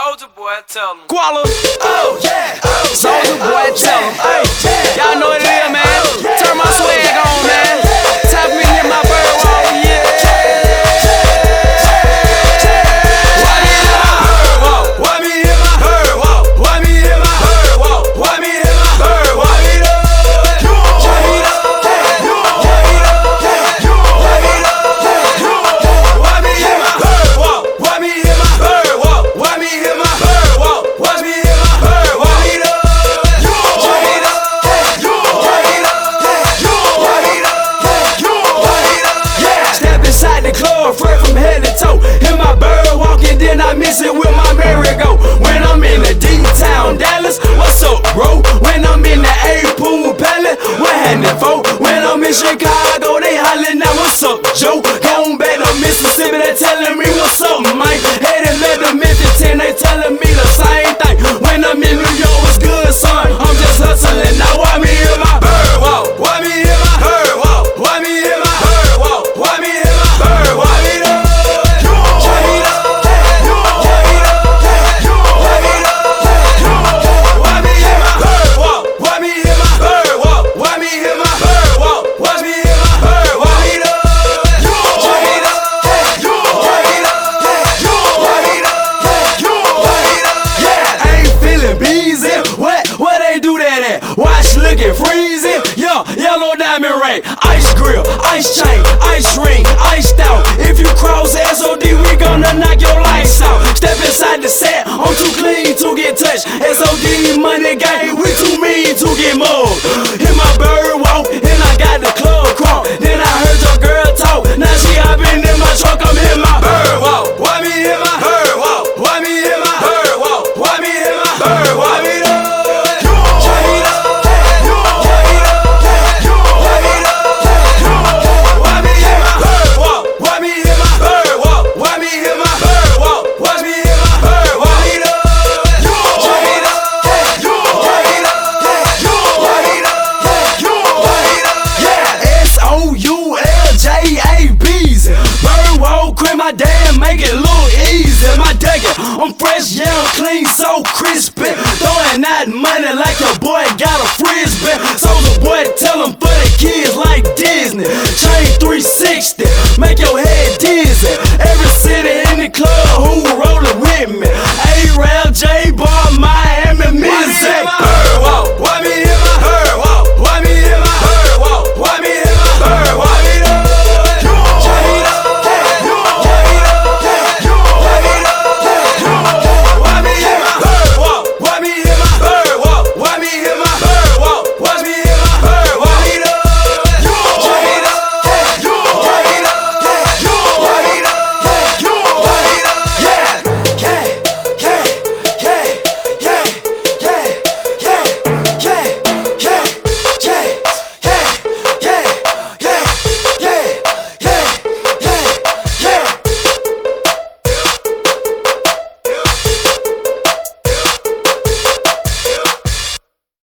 Soulja Boy, tell him. Koala. Oh yeah. Oh, Soldier yeah, boy, oh, tell him. Yeah, oh, yeah, Y'all know what it is, man. Oh, I miss it with my looking freezing. Yeah, yellow diamond ring, ice grill, ice chain, ice ring, iced out. If you cross SOD, we gonna knock your lights out. Step inside the set, I'm too clean to get touched. SOD money game, we too mean to get mugged. and make it look easy. My dagger, I'm fresh, yeah, I'm clean, so crispy. Throwing that money like your boy got a frisbee. So the boy tell him for the kids like Disney. Chain 360, make your head dizzy. Every city in the club, who rollin' with me?